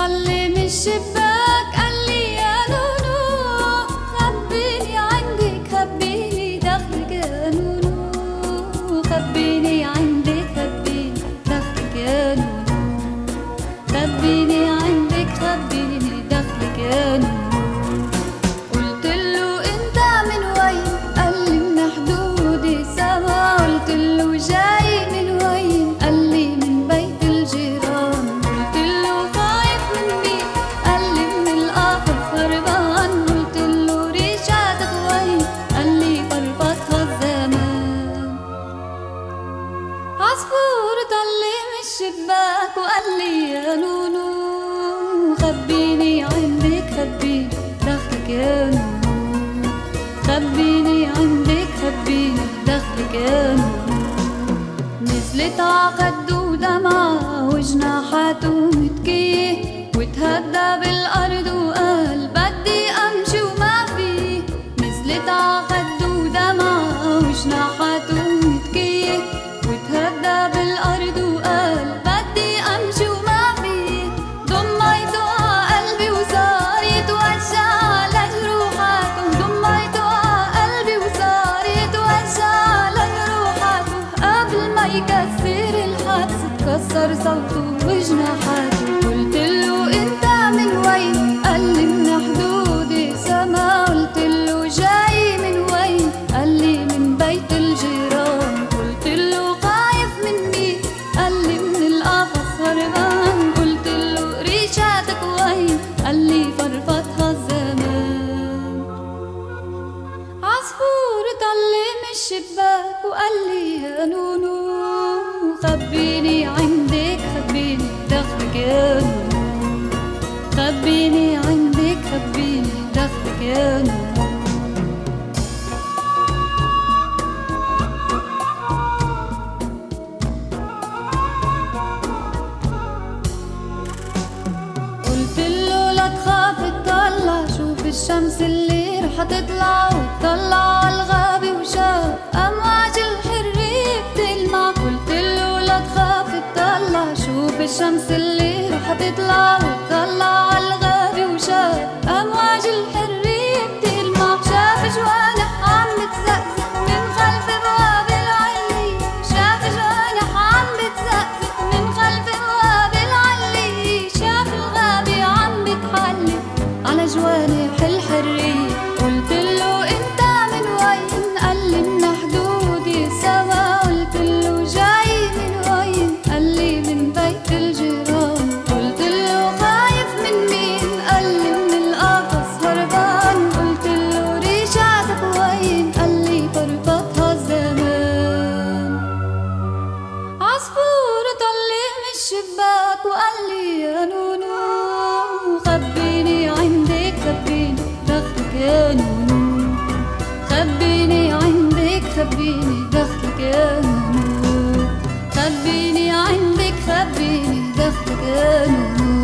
tallemişip من الشباك وقال لي يا نونو خبيني عندك خبيني دخلك يا نونو. خبيني عندك خبيني دخلك يا نونو. نزلت عقد ودمعة وجناحاته يكسر الحدس تكسر صوته وجناحاته قلت له إنت من وين؟ قال لي من حدود السما قلت له جاي من وين؟ قال لي من بيت الجيران. قلت له خايف من مين قال لي من القفص هربان قلت له ريشاتك وين؟ قال لي فرفضها الزمان. عصفور من الشباك وقال لي يا نونو خبيني عندك خبيني دخلك يا نونو. خبيني عندك خبيني دخلك يا نونو. قلت له لا تخاف اطلع شوف الشمس اللي رح تطلع وتطلع. شوف الشمس اللي رح تطلع وقال لي يا نونو خبيني عندك خبيني دخلك يا نونو. خبيني عندك خبيني دخلك يا نونو. خبيني عندك خبيني دخلك يا نونو.